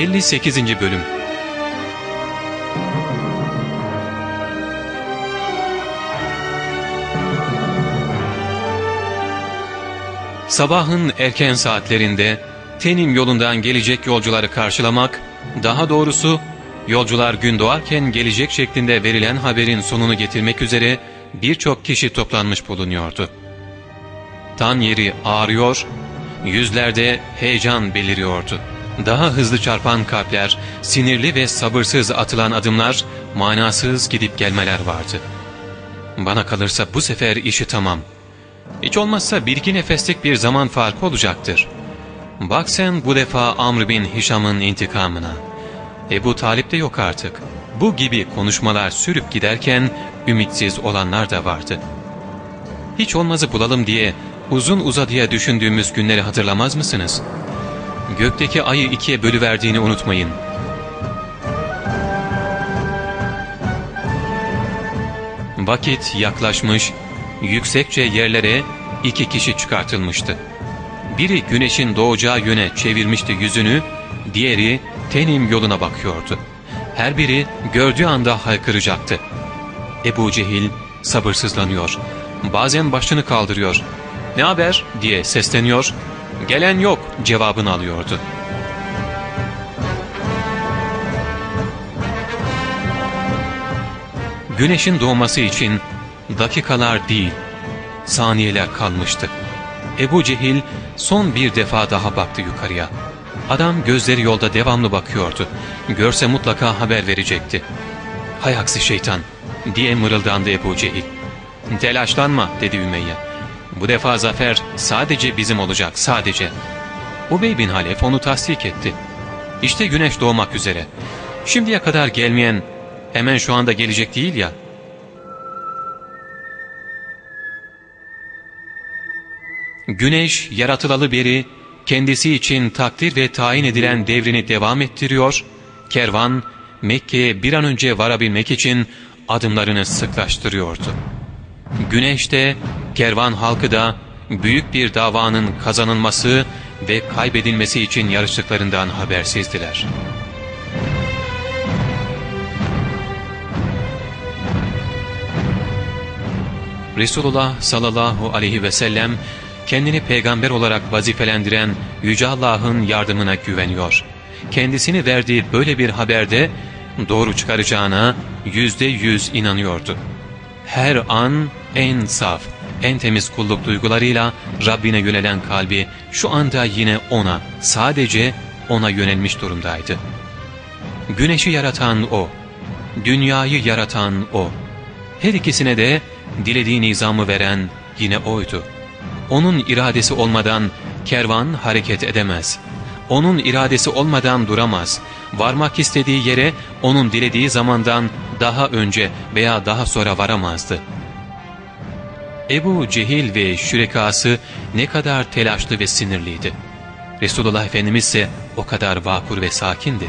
58. Bölüm Sabahın erken saatlerinde Tenim yolundan gelecek yolcuları karşılamak, daha doğrusu yolcular gün doğarken gelecek şeklinde verilen haberin sonunu getirmek üzere birçok kişi toplanmış bulunuyordu. Tan yeri ağrıyor, yüzlerde heyecan beliriyordu. Daha hızlı çarpan kalpler, sinirli ve sabırsız atılan adımlar, manasız gidip gelmeler vardı. Bana kalırsa bu sefer işi tamam. Hiç olmazsa bir iki nefeslik bir zaman farkı olacaktır. Bak sen bu defa Amr bin Hişam'ın intikamına. Ebu Talip de yok artık. Bu gibi konuşmalar sürüp giderken ümitsiz olanlar da vardı. Hiç olmazı bulalım diye uzun uzadıya düşündüğümüz günleri hatırlamaz mısınız? Gökteki ayı ikiye bölüverdiğini unutmayın. Vakit yaklaşmış, yüksekçe yerlere iki kişi çıkartılmıştı. Biri güneşin doğacağı yöne çevirmişti yüzünü, diğeri tenim yoluna bakıyordu. Her biri gördüğü anda haykıracaktı. Ebu Cehil sabırsızlanıyor. Bazen başını kaldırıyor. ''Ne haber?'' diye sesleniyor. ''Gelen yok'' cevabını alıyordu. Güneşin doğması için dakikalar değil, saniyeler kalmıştı. Ebu Cehil son bir defa daha baktı yukarıya. Adam gözleri yolda devamlı bakıyordu. Görse mutlaka haber verecekti. ''Hay aksi şeytan!'' diye mırıldandı Ebu Cehil. ''Telaşlanma'' dedi Ümeyye. ''Bu defa zafer sadece bizim olacak, sadece.'' Ubey bin Halef onu tasdik etti. ''İşte güneş doğmak üzere. Şimdiye kadar gelmeyen hemen şu anda gelecek değil ya.'' Güneş yaratılalı beri kendisi için takdir ve tayin edilen devrini devam ettiriyor, kervan Mekke'ye bir an önce varabilmek için adımlarını sıklaştırıyordu. Güneş de, kervan halkı da büyük bir davanın kazanılması ve kaybedilmesi için yarıştıklarından habersizdiler. Resulullah sallallahu aleyhi ve sellem kendini peygamber olarak vazifelendiren Yüce Allah'ın yardımına güveniyor. Kendisini verdiği böyle bir haberde doğru çıkaracağına yüzde yüz inanıyordu. Her an en saf, en temiz kulluk duygularıyla Rabbine yönelen kalbi şu anda yine O'na, sadece O'na yönelmiş durumdaydı. Güneşi yaratan O, dünyayı yaratan O, her ikisine de dilediği nizamı veren yine O'ydu. Onun iradesi olmadan kervan hareket edemez. Onun iradesi olmadan duramaz. Varmak istediği yere onun dilediği zamandan daha önce veya daha sonra varamazdı. Ebu Cehil ve şürekası ne kadar telaşlı ve sinirliydi. Resulullah Efendimiz ise o kadar vakur ve sakindi.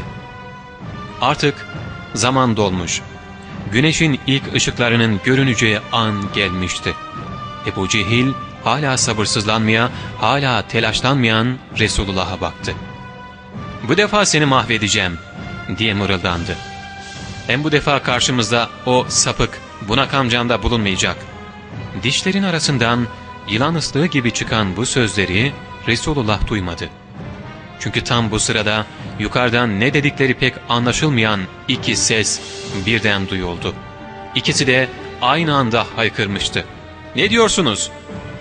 Artık zaman dolmuş. Güneşin ilk ışıklarının görüneceği an gelmişti. Ebu Cehil hala sabırsızlanmaya, hala telaşlanmayan Resulullah'a baktı. ''Bu defa seni mahvedeceğim.'' diye mırıldandı. Hem bu defa karşımızda o sapık, bunak amcam bulunmayacak. Dişlerin arasından yılan ıslığı gibi çıkan bu sözleri Resulullah duymadı. Çünkü tam bu sırada yukarıdan ne dedikleri pek anlaşılmayan iki ses birden duyuldu. İkisi de aynı anda haykırmıştı. ''Ne diyorsunuz?''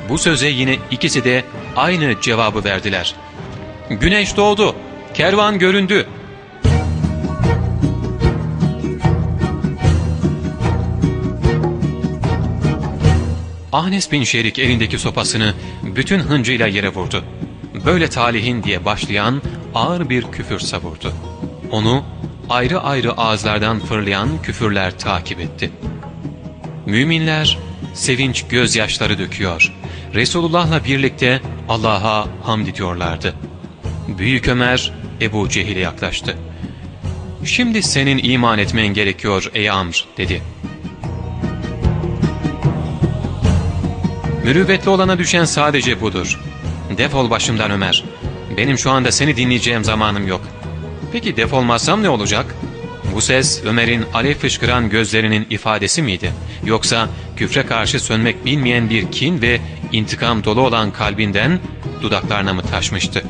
Bu söze yine ikisi de aynı cevabı verdiler. Güneş doğdu, kervan göründü. Ahnes bin Şerik elindeki sopasını bütün hıncıyla yere vurdu. Böyle talihin diye başlayan ağır bir küfür savurdu. Onu ayrı ayrı ağızlardan fırlayan küfürler takip etti. Müminler sevinç gözyaşları döküyor. Resulullah'la birlikte Allah'a hamd ediyorlardı. Büyük Ömer Ebu Cehil'e yaklaştı. ''Şimdi senin iman etmen gerekiyor ey Amr'' dedi. ''Mürüvvetli olana düşen sadece budur. Defol başımdan Ömer. Benim şu anda seni dinleyeceğim zamanım yok. Peki defolmazsam ne olacak? Bu ses Ömer'in alev fışkıran gözlerinin ifadesi miydi? Yoksa küfre karşı sönmek bilmeyen bir kin ve intikam dolu olan kalbinden dudaklarına mı taşmıştı?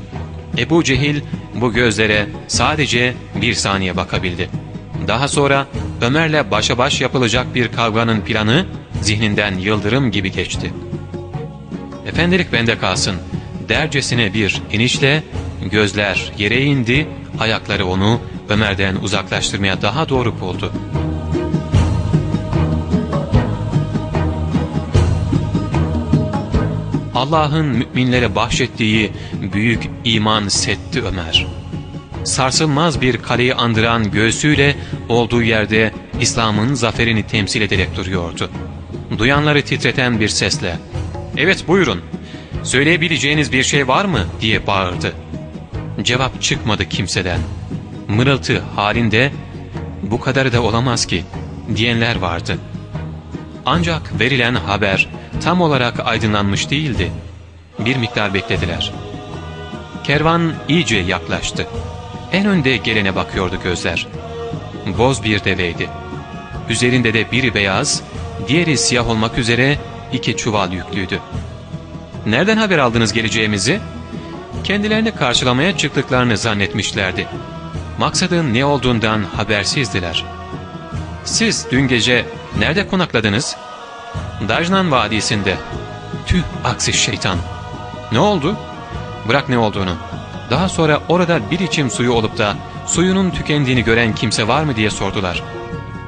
Ebu Cehil bu gözlere sadece bir saniye bakabildi. Daha sonra Ömer'le başa baş yapılacak bir kavganın planı zihninden yıldırım gibi geçti. Efendilik bende kalsın. Dercesine bir inişle gözler yere indi, ayakları onu Ömer'den uzaklaştırmaya daha doğru buldu. Allah'ın müminlere bahşettiği büyük iman setti Ömer. Sarsılmaz bir kaleyi andıran göğsüyle olduğu yerde İslam'ın zaferini temsil ederek duruyordu. Duyanları titreten bir sesle ''Evet buyurun, söyleyebileceğiniz bir şey var mı?'' diye bağırdı. Cevap çıkmadı kimseden. Mırıltı halinde ''Bu kadarı da olamaz ki'' diyenler vardı. Ancak verilen haber tam olarak aydınlanmış değildi. Bir miktar beklediler. Kervan iyice yaklaştı. En önde gelene bakıyordu gözler. Boz bir deveydi. Üzerinde de biri beyaz, diğeri siyah olmak üzere iki çuval yüklüydü. ''Nereden haber aldınız geleceğimizi?'' Kendilerini karşılamaya çıktıklarını zannetmişlerdi. Maksadın ne olduğundan habersizdiler. ''Siz dün gece nerede konakladınız?'' Dajnan Vadisi'nde. Tüh aksi şeytan. Ne oldu? Bırak ne olduğunu. Daha sonra orada bir içim suyu olup da suyunun tükendiğini gören kimse var mı diye sordular.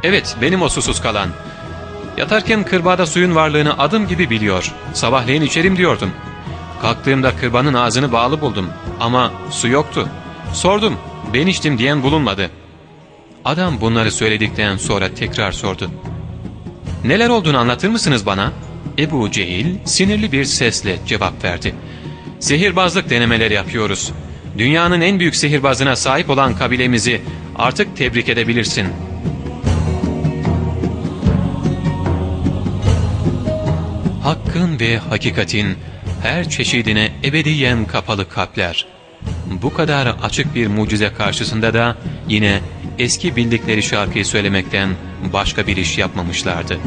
Evet benim o susuz kalan. Yatarken kırbağda suyun varlığını adım gibi biliyor. Sabahleyin içerim diyordum. Kalktığımda kırbanın ağzını bağlı buldum. Ama su yoktu. Sordum. Ben içtim diyen bulunmadı. Adam bunları söyledikten sonra tekrar sordu. Neler olduğunu anlatır mısınız bana? Ebu Cehil sinirli bir sesle cevap verdi. Sihirbazlık denemeleri yapıyoruz. Dünyanın en büyük sihirbazına sahip olan kabilemizi artık tebrik edebilirsin. Hakkın ve hakikatin her çeşidine ebediyen kapalı kalpler. Bu kadar açık bir mucize karşısında da yine eski bildikleri şarkıyı söylemekten başka bir iş yapmamışlardı.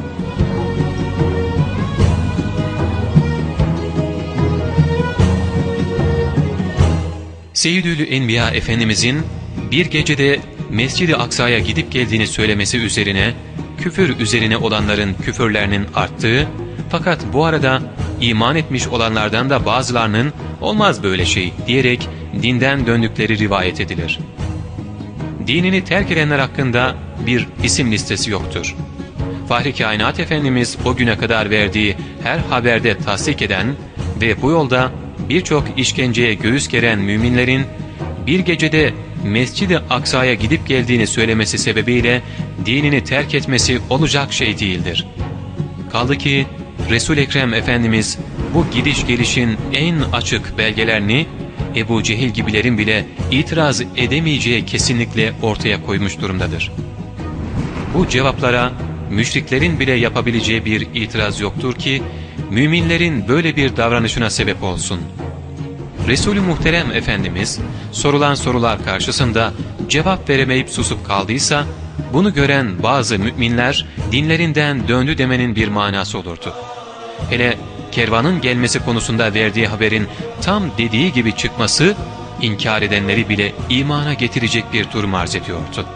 Seyyidül Enbiya Efendimizin bir gecede Mescid-i Aksa'ya gidip geldiğini söylemesi üzerine küfür üzerine olanların küfürlerinin arttığı fakat bu arada iman etmiş olanlardan da bazılarının olmaz böyle şey diyerek dinden döndükleri rivayet edilir. Dinini terk edenler hakkında bir isim listesi yoktur. Fahri Kainat Efendimiz o güne kadar verdiği her haberde tasdik eden ve bu yolda birçok işkenceye göğüs geren müminlerin bir gecede Mescid-i Aksa'ya gidip geldiğini söylemesi sebebiyle dinini terk etmesi olacak şey değildir. Kaldı ki Resul Ekrem Efendimiz bu gidiş gelişin en açık belgelerini Ebu Cehil gibilerin bile itiraz edemeyeceği kesinlikle ortaya koymuş durumdadır. Bu cevaplara müşriklerin bile yapabileceği bir itiraz yoktur ki müminlerin böyle bir davranışına sebep olsun. Resulü Muhterem Efendimiz sorulan sorular karşısında cevap veremeyip susup kaldıysa bunu gören bazı müminler dinlerinden döndü demenin bir manası olurdu. Hele kervanın gelmesi konusunda verdiği haberin tam dediği gibi çıkması inkar edenleri bile imana getirecek bir durum arz ediyordu.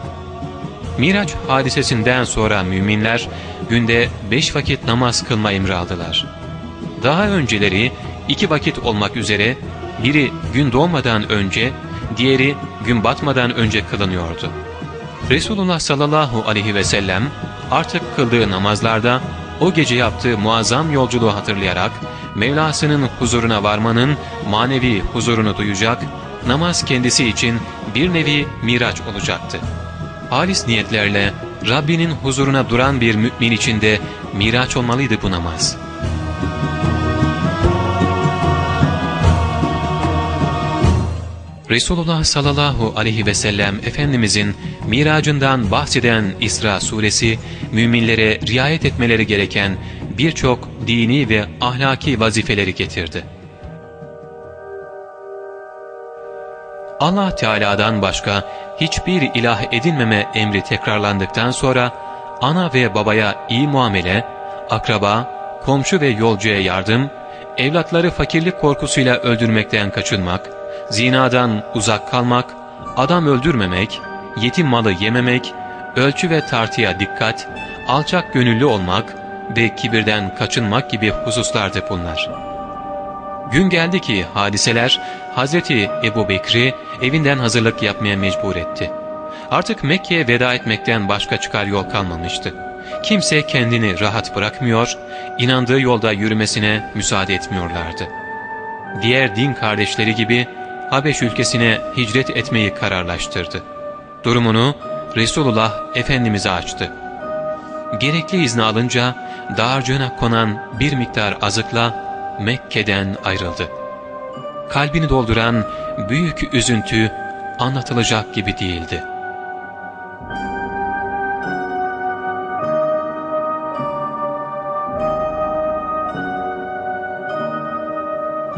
Miraç hadisesinden sonra müminler günde beş vakit namaz kılma emri aldılar. Daha önceleri iki vakit olmak üzere biri gün doğmadan önce, diğeri gün batmadan önce kılınıyordu. Resulullah sallallahu aleyhi ve sellem artık kıldığı namazlarda o gece yaptığı muazzam yolculuğu hatırlayarak Mevlasının huzuruna varmanın manevi huzurunu duyacak, namaz kendisi için bir nevi miraç olacaktı. Halis niyetlerle Rabbinin huzuruna duran bir mümin için de miraç olmalıydı bu namaz. Resulullah sallallahu aleyhi ve sellem Efendimizin miracından bahseden İsra suresi, müminlere riayet etmeleri gereken birçok dini ve ahlaki vazifeleri getirdi. Allah Teala'dan başka hiçbir ilah edinmeme emri tekrarlandıktan sonra ana ve babaya iyi muamele, akraba, komşu ve yolcuya yardım, evlatları fakirlik korkusuyla öldürmekten kaçınmak, zinadan uzak kalmak, adam öldürmemek, yetim malı yememek, ölçü ve tartıya dikkat, alçak gönüllü olmak ve kibirden kaçınmak gibi hususlardı bunlar. Gün geldi ki hadiseler Hazreti Ebu Bekri evinden hazırlık yapmaya mecbur etti. Artık Mekke'ye veda etmekten başka çıkar yol kalmamıştı. Kimse kendini rahat bırakmıyor, inandığı yolda yürümesine müsaade etmiyorlardı. Diğer din kardeşleri gibi Habeş ülkesine hicret etmeyi kararlaştırdı. Durumunu Resulullah Efendimiz'e açtı. Gerekli izni alınca dağarcığına konan bir miktar azıkla Mekke'den ayrıldı. Kalbini dolduran büyük üzüntü anlatılacak gibi değildi.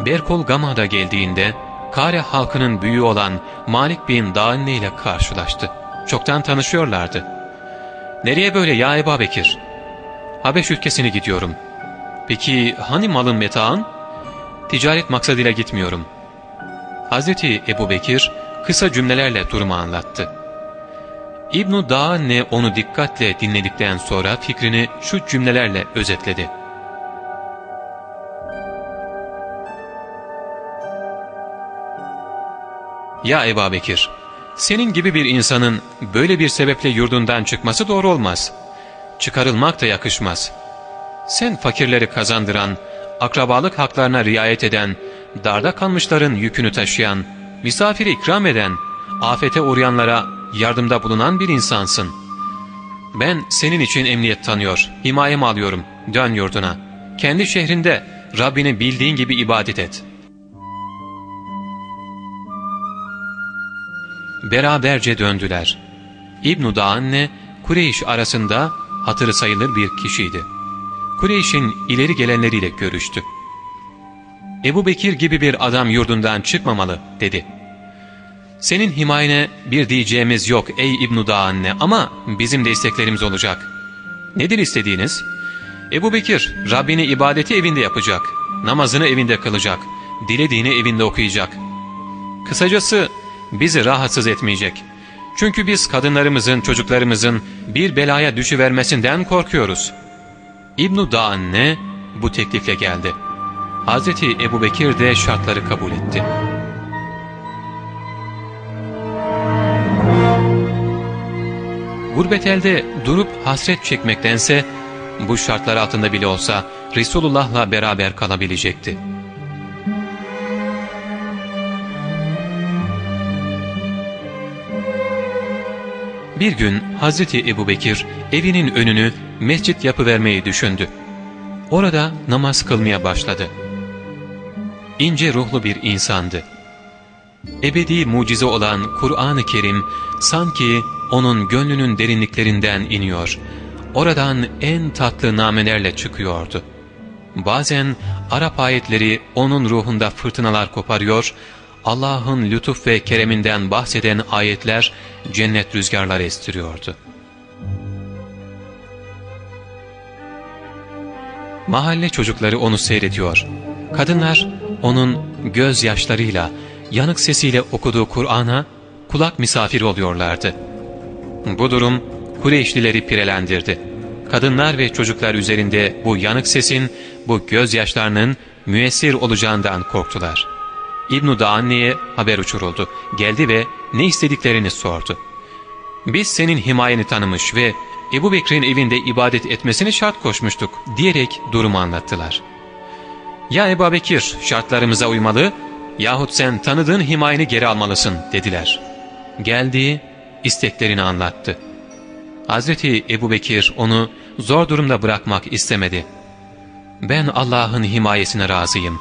Berkol Gama'da geldiğinde Kare halkının büyüğü olan Malik bin Dağınne ile karşılaştı. Çoktan tanışıyorlardı. ''Nereye böyle ya Ebu Bekir?'' ''Habeş ülkesine gidiyorum. Peki hani malın metağın? Ticaret maksadıyla gitmiyorum. Hazreti Ebu Bekir kısa cümlelerle durumu anlattı. İbn-i Dağanne onu dikkatle dinledikten sonra fikrini şu cümlelerle özetledi. Ya Ebu Bekir, senin gibi bir insanın böyle bir sebeple yurdundan çıkması doğru olmaz. Çıkarılmak da yakışmaz. Sen fakirleri kazandıran, akrabalık haklarına riayet eden, darda kalmışların yükünü taşıyan, misafiri ikram eden, afete uğrayanlara yardımda bulunan bir insansın. Ben senin için emniyet tanıyor, himayem alıyorum, dön yurduna. Kendi şehrinde Rabbini bildiğin gibi ibadet et. Beraberce döndüler. İbn-i Dağanne, Kureyş arasında hatırı sayılır bir kişiydi. Kureyş'in ileri gelenleriyle görüştü. Ebu Bekir gibi bir adam yurdundan çıkmamalı dedi. Senin himayene bir diyeceğimiz yok ey İbn-i Dağanne ama bizim de isteklerimiz olacak. Nedir istediğiniz? Ebu Bekir Rabbini ibadeti evinde yapacak, namazını evinde kılacak, dilediğini evinde okuyacak. Kısacası bizi rahatsız etmeyecek. Çünkü biz kadınlarımızın, çocuklarımızın bir belaya düşüvermesinden korkuyoruz.'' İbn-i Dağanne bu teklifle geldi. Hazreti Ebu Bekir de şartları kabul etti. Gurbet elde durup hasret çekmektense bu şartlar altında bile olsa Resulullah'la beraber kalabilecekti. Bir gün Hazreti Ebu Bekir evinin önünü mescit yapıvermeyi düşündü. Orada namaz kılmaya başladı. İnce ruhlu bir insandı. Ebedi mucize olan Kur'an-ı Kerim sanki onun gönlünün derinliklerinden iniyor. Oradan en tatlı namelerle çıkıyordu. Bazen Arap ayetleri onun ruhunda fırtınalar koparıyor, Allah'ın lütuf ve kereminden bahseden ayetler cennet rüzgarlar estiriyordu. Mahalle çocukları onu seyrediyor. Kadınlar onun gözyaşlarıyla, yanık sesiyle okuduğu Kur'an'a kulak misafir oluyorlardı. Bu durum Kureyşlileri pirelendirdi. Kadınlar ve çocuklar üzerinde bu yanık sesin, bu gözyaşlarının müessir olacağından korktular. İbn-i Dağanne'ye haber uçuruldu. Geldi ve ne istediklerini sordu. Biz senin himayeni tanımış ve Ebu Bekir'in evinde ibadet etmesini şart koşmuştuk diyerek durumu anlattılar. Ya Ebu Bekir şartlarımıza uymalı yahut sen tanıdığın himayeni geri almalısın dediler. Geldi isteklerini anlattı. Hazreti Ebu Bekir onu zor durumda bırakmak istemedi. Ben Allah'ın himayesine razıyım.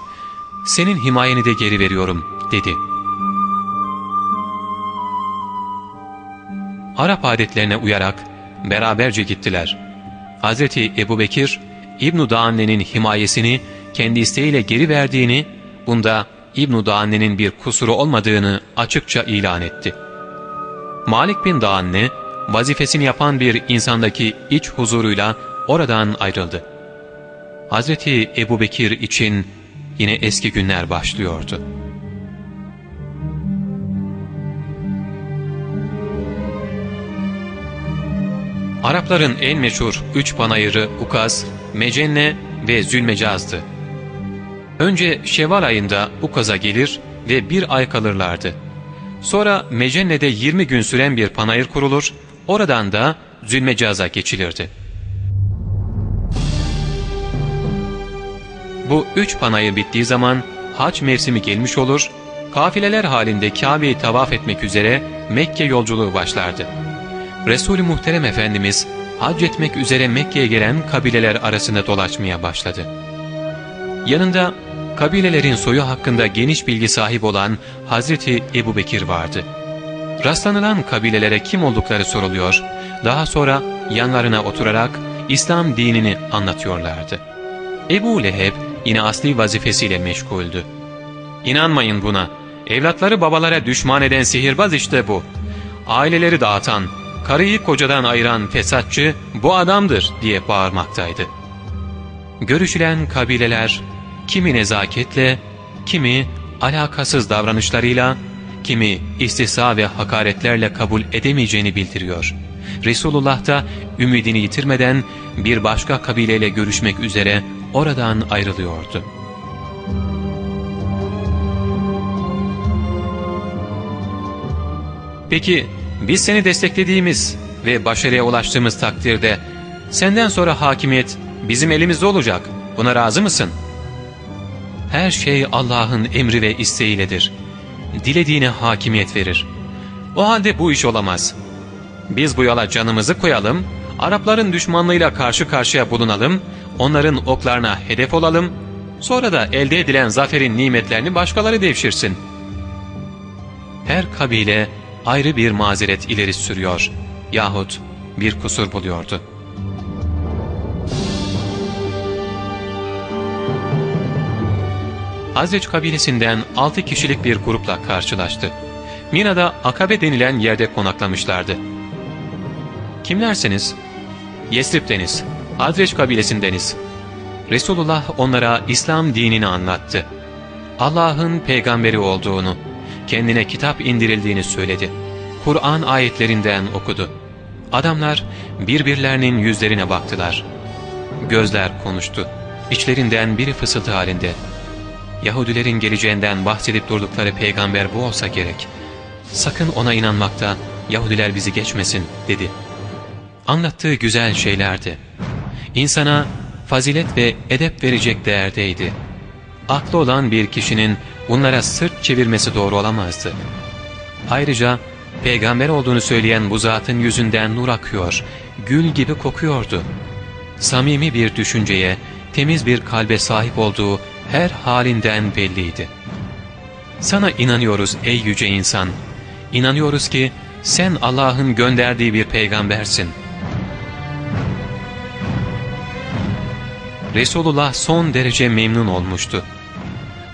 Senin himayeni de geri veriyorum dedi. Arap adetlerine uyarak beraberce gittiler. Hazreti Ebu Bekir, İbn-i Dağanne'nin himayesini kendi isteğiyle geri verdiğini, bunda İbn-i Daanne'nin bir kusuru olmadığını açıkça ilan etti. Malik bin Daanne, vazifesini yapan bir insandaki iç huzuruyla oradan ayrıldı. Hazreti Ebu Bekir için yine eski günler başlıyordu. Arapların en meşhur üç panayırı Ukaz, Mecenne ve Zülmecaz'dı. Önce Şevval ayında Ukaz'a gelir ve bir ay kalırlardı. Sonra Mecenne'de 20 gün süren bir panayır kurulur, oradan da Zülmecaz'a geçilirdi. Bu üç panayır bittiği zaman hac mevsimi gelmiş olur, kafileler halinde Kabe'yi tavaf etmek üzere Mekke yolculuğu başlardı. Resul-i Muhterem Efendimiz hac etmek üzere Mekke'ye gelen kabileler arasında dolaşmaya başladı. Yanında kabilelerin soyu hakkında geniş bilgi sahip olan Hazreti Ebu Bekir vardı. Rastlanılan kabilelere kim oldukları soruluyor, daha sonra yanlarına oturarak İslam dinini anlatıyorlardı. Ebu Leheb yine asli vazifesiyle meşguldü. İnanmayın buna, evlatları babalara düşman eden sihirbaz işte bu. Aileleri dağıtan, karıyı kocadan ayıran fesatçı bu adamdır diye bağırmaktaydı. Görüşülen kabileler kimi nezaketle, kimi alakasız davranışlarıyla, kimi istihza ve hakaretlerle kabul edemeyeceğini bildiriyor. Resulullah da ümidini yitirmeden bir başka kabileyle görüşmek üzere oradan ayrılıyordu. Peki biz seni desteklediğimiz ve başarıya ulaştığımız takdirde senden sonra hakimiyet bizim elimizde olacak. Buna razı mısın? Her şey Allah'ın emri ve isteğiyledir. Dilediğine hakimiyet verir. O halde bu iş olamaz. Biz bu yola canımızı koyalım, Arapların düşmanlığıyla karşı karşıya bulunalım, onların oklarına hedef olalım, sonra da elde edilen zaferin nimetlerini başkaları devşirsin. Her kabile ayrı bir mazeret ileri sürüyor yahut bir kusur buluyordu. Hazreç kabilesinden altı kişilik bir grupla karşılaştı. Mina'da Akabe denilen yerde konaklamışlardı. Kimlersiniz? Yesrib'deniz, Hazreç kabilesindeniz. Resulullah onlara İslam dinini anlattı. Allah'ın peygamberi olduğunu, kendine kitap indirildiğini söyledi. Kur'an ayetlerinden okudu. Adamlar birbirlerinin yüzlerine baktılar. Gözler konuştu. İçlerinden biri fısıltı halinde. Yahudilerin geleceğinden bahsedip durdukları peygamber bu olsa gerek. Sakın ona inanmakta Yahudiler bizi geçmesin dedi. Anlattığı güzel şeylerdi. İnsana fazilet ve edep verecek değerdeydi. Aklı olan bir kişinin bunlara sırt çevirmesi doğru olamazdı. Ayrıca peygamber olduğunu söyleyen bu zatın yüzünden nur akıyor, gül gibi kokuyordu. Samimi bir düşünceye, temiz bir kalbe sahip olduğu her halinden belliydi. Sana inanıyoruz ey yüce insan. İnanıyoruz ki sen Allah'ın gönderdiği bir peygambersin. Resulullah son derece memnun olmuştu.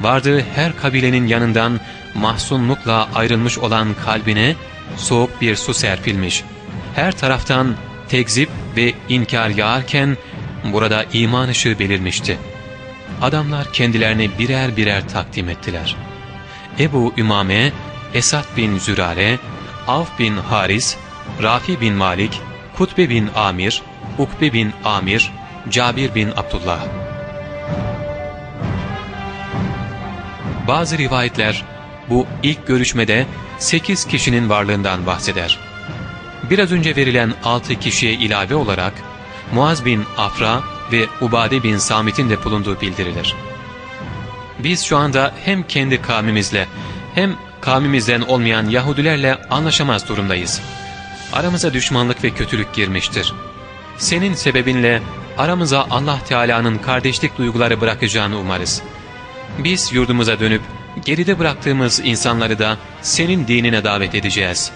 Vardığı her kabilenin yanından mahzunlukla ayrılmış olan kalbine soğuk bir su serpilmiş. Her taraftan tekzip ve inkar yağarken burada iman ışığı belirmişti. Adamlar kendilerini birer birer takdim ettiler. Ebu Ümame, Esad bin Zürare, Avf bin Haris, Rafi bin Malik, Kutbe bin Amir, Ukbe bin Amir, Cabir bin Abdullah. Bazı rivayetler bu ilk görüşmede 8 kişinin varlığından bahseder. Biraz önce verilen 6 kişiye ilave olarak Muaz bin Afra ve Ubade bin Samit'in de bulunduğu bildirilir. Biz şu anda hem kendi kavmimizle hem kavmimizden olmayan Yahudilerle anlaşamaz durumdayız. Aramıza düşmanlık ve kötülük girmiştir. Senin sebebinle aramıza Allah Teala'nın kardeşlik duyguları bırakacağını umarız. Biz yurdumuza dönüp geride bıraktığımız insanları da senin dinine davet edeceğiz.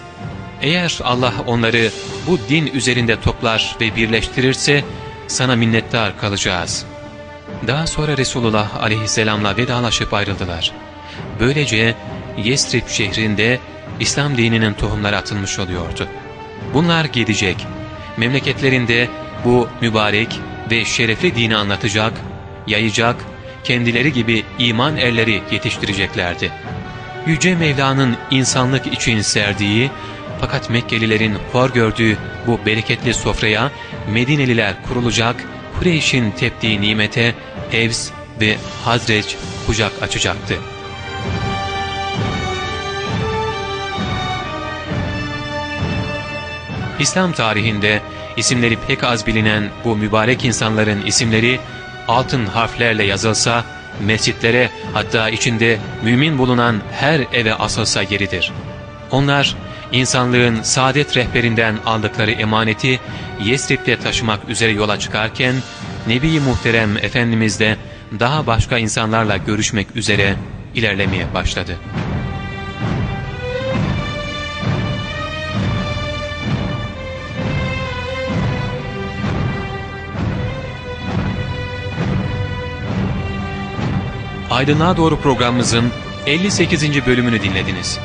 Eğer Allah onları bu din üzerinde toplar ve birleştirirse sana minnettar kalacağız. Daha sonra Resulullah aleyhisselamla vedalaşıp ayrıldılar. böylece Yestrib şehrinde İslam dininin tohumları atılmış oluyordu. Bunlar gidecek, memleketlerinde bu mübarek ve şerefli dini anlatacak, yayacak, kendileri gibi iman erleri yetiştireceklerdi. Yüce Mevla'nın insanlık için serdiği fakat Mekkelilerin hor gördüğü bu bereketli sofraya Medineliler kurulacak, Kureyş'in teptiği nimete Evs ve Hazreç kucak açacaktı. İslam tarihinde isimleri pek az bilinen bu mübarek insanların isimleri altın harflerle yazılsa, mescitlere hatta içinde mümin bulunan her eve asılsa yeridir. Onlar, insanlığın saadet rehberinden aldıkları emaneti Yesrib'de taşımak üzere yola çıkarken, Nebi Muhterem Efendimiz de daha başka insanlarla görüşmek üzere ilerlemeye başladı. Aydınlığa Doğru programımızın 58. bölümünü dinlediniz.